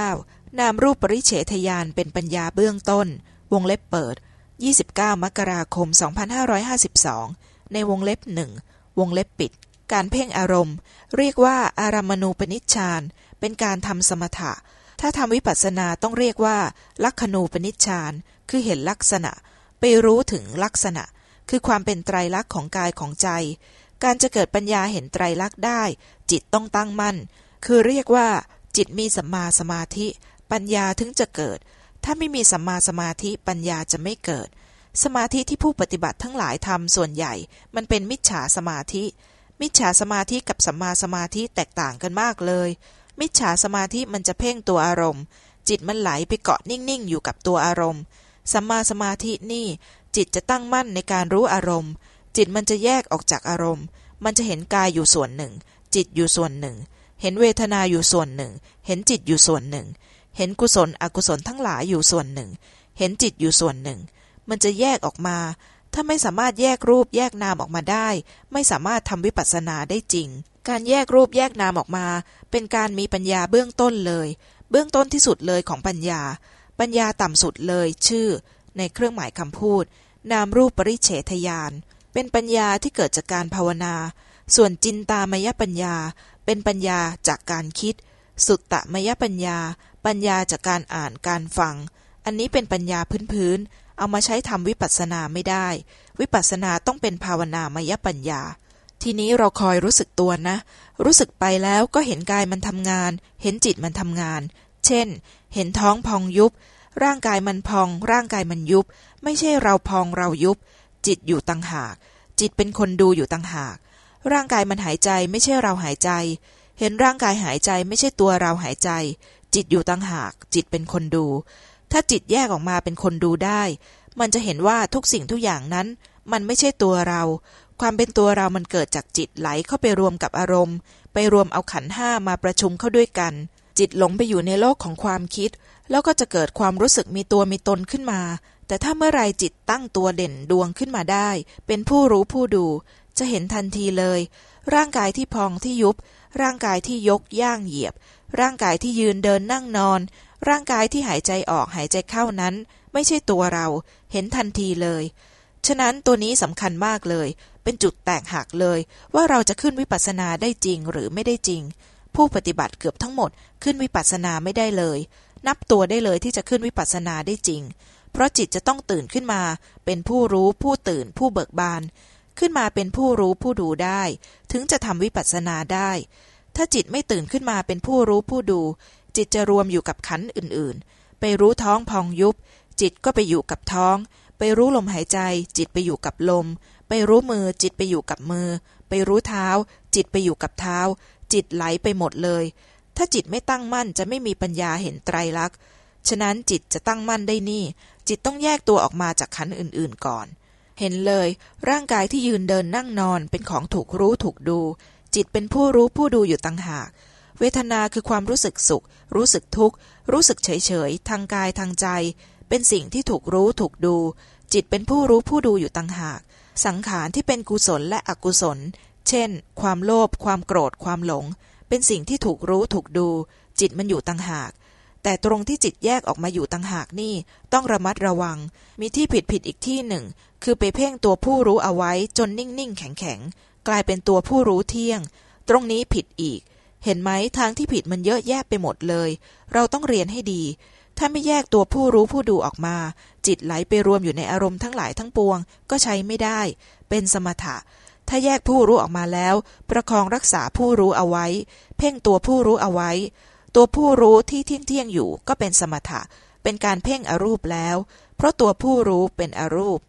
39 นามรูปปริเฉทยานเป็นปัญญาเบื้องต้น วงเล็บเปิด 29 มกราคม 2552 ในวงเล็บหนึ่งวงเล็บปิด การเพ่งอารมณ์ เรียกว่าอารามณูปนิชฌานเป็นการทำสมถะ ถ้าทำวิปัสสนาต้องเรียกว่า ลักขณูปนิชฌานคือเห็นลักษณะ ไปรู้ถึงลักษณะ คือความเป็นไตรลักษณ์ของกายของใจ การจะเกิดปัญญาเห็นไตรลักษณ์ได้ จิตต้องตั้งมั่น คือเรียกว่า จิตมีสัมมาสมาธิ ปัญญาถึงจะเกิด ถ้าไม่มีสัมมาสมาธิปัญญาจะไม่เกิด สมาธิที่ผู้ปฏิบัติทั้งหลายทำส่วนใหญ่ มันเป็นมิจฉาสมาธิ มิจฉาสมาธิกับสัมมาสมาธิแตกต่างกันมากเลย มิจฉาสมาธิมันจะเพ่งตัวอารมณ์ จิตมันไหลไปเกาะนิ่งๆอยู่กับตัวอารมณ์สัมมาสมาธินี่ จิตจะตั้งมั่นในการรู้อารมณ์ จิตมันจะแยกออกจากอารมณ์ มันจะเห็นกายอยู่ส่วนหนึ่ง จิตอยู่ส่วนหนึ่ง เห็นเวทนาอยู่ส่วนหนึ่ง เห็นจิตอยู่ส่วนหนึ่ง เห็นกุศลอกุศลทั้งหลายอยู่ส่วนหนึ่ง เห็นจิตอยู่ส่วนหนึ่ง มันจะแยกออกมา ถ้าไม่สามารถแยกรูปแยกนามออกมาได้ ไม่สามารถทำวิปัสสนาได้จริง การแยกรูปแยกนามออกมา เป็นการมีปัญญาเบื้องต้นเลย เบื้องต้นที่สุดเลยของปัญญา ปัญญาต่ำสุดเลย ชื่อ ในเครื่องหมายคำพูด นามรูปปริเฉทยาน เป็นปัญญาที่เกิดจากการภาวนา ส่วนจินตามยปัญญาเป็นปัญญาจากการคิด สุตตมยปัญญา ปัญญาจากการอ่านการฟัง อันนี้เป็นปัญญาพื้นๆเอามาใช้ทำวิปัสสนาไม่ได้ วิปัสสนาต้องเป็นภาวนามยปัญญา ทีนี้เราคอยรู้สึกตัวนะ รู้สึกไปแล้วก็เห็นกายมันทำงาน เห็นจิตมันทำงาน เช่น เห็นท้องพองยุบ ร่างกายมันพอง ร่างกายมันยุบ ไม่ใช่เราพองเรายุบ จิตอยู่ต่างหาก จิตเป็นคนดูอยู่ต่างหาก ร่างกายมันหายใจไม่ใช่เราหายใจ เห็นร่างกายหายใจไม่ใช่ตัวเราหายใจ จิตอยู่ต่างหาก จิตเป็นคนดู ถ้าจิตแยกออกมาเป็นคนดูได้ มันจะเห็นว่าทุกสิ่งทุกอย่างนั้น มันไม่ใช่ตัวเรา ความเป็นตัวเรามันเกิดจากจิตไหลเข้าไปรวมกับอารมณ์ ไปรวมเอาขันห้ามาประชุมเข้าด้วยกัน จิตหลงไปอยู่ในโลกของความคิด แล้วก็จะเกิดความรู้สึกมีตัวมีตนขึ้นมาแต่ถ้าเมื่อไรจิตตั้งตัวเด่นดวงขึ้นมาได้ เป็นผู้รู้ผู้ดู จะเห็นทันทีเลย ร่างกายที่พองที่ยุบ ร่างกายที่ยกย่างเหยียบ ร่างกายที่ยืนเดินนั่งนอน ร่างกายที่หายใจออกหายใจเข้านั้น ไม่ใช่ตัวเรา เห็นทันทีเลย ฉะนั้นตัวนี้สำคัญมากเลย เป็นจุดแตกหักเลย ว่าเราจะขึ้นวิปัสสนาได้จริงหรือไม่ได้จริง ผู้ปฏิบัติเกือบทั้งหมด ขึ้นวิปัสสนาไม่ได้เลย นับตัวได้เลยที่จะขึ้นวิปัสสนาได้จริง เพราะจิตจะต้องตื่นขึ้นมา เป็นผู้รู้ผู้ตื่นผู้เบิกบาน ขึ้นมาเป็นผู้รู้ผู้ดูได้ ถึงจะทำวิปัสสนาได้ ถ้าจิตไม่ตื่นขึ้นมาเป็นผู้รู้ผู้ดู จิตจะรวมอยู่กับขันอื่นๆ ไปรู้ท้องพองยุบ จิตก็ไปอยู่กับท้อง ไปรู้ลมหายใจ จิตไปอยู่กับลม ไปรู้มือ จิตไปอยู่กับมือ ไปรู้เท้า จิตไปอยู่กับเท้า จิตไหลไปหมดเลย ถ้าจิตไม่ตั้งมั่นจะไม่มีปัญญาเห็นไตรลักษณ์ฉะนั้นจิตจะตั้งมั่นได้นี่ จิตต้องแยกตัวออกมาจากขันอื่นๆก่อน เห็นเลย ร่างกายที่ยืนเดินนั่งนอนเป็นของถูกรู้ถูกดู จิตเป็นผู้รู้ผู้ดูอยู่ต่างหาก เวทนาคือความรู้สึกสุข รู้สึกทุกข์ รู้สึกเฉยๆทางกายทางใจ เป็นสิ่งที่ถูกรู้ถูกดู จิตเป็นผู้รู้ผู้ดูอยู่ต่างหาก สังขารที่เป็นกุศลและอกุศล เช่น ความโลภความโกรธความหลง เป็นสิ่งที่ถูกรู้ถูกดู จิตมันอยู่ต่างหาก แต่ตรงที่จิตแยกออกมาอยู่ต่างหากนี่ต้องระมัดระวัง มีที่ผิดผิดอีกที่หนึ่ง คือไปเพ่งตัวผู้รู้เอาไว้จนนิ่งๆแข็งๆ กลายเป็นตัวผู้รู้เที่ยง ตรงนี้ผิดอีก เห็นไหมทางที่ผิดมันเยอะแยะไปหมดเลย เราต้องเรียนให้ดี ถ้าไม่แยกตัวผู้รู้ผู้ดูออกมา จิตไหลไปรวมอยู่ในอารมณ์ทั้งหลายทั้งปวง ก็ใช้ไม่ได้ เป็นสมถะถ้าแยกผู้รู้ออกมาแล้ว ประคองรักษาผู้รู้เอาไว้ เพ่งตัวผู้รู้เอาไว้ ตัวผู้รู้ที่เที่ยงเที่ยงอยู่ก็เป็นสมถะ เป็นการเพ่งอรูปแล้ว เพราะตัวผู้รู้เป็นอรูป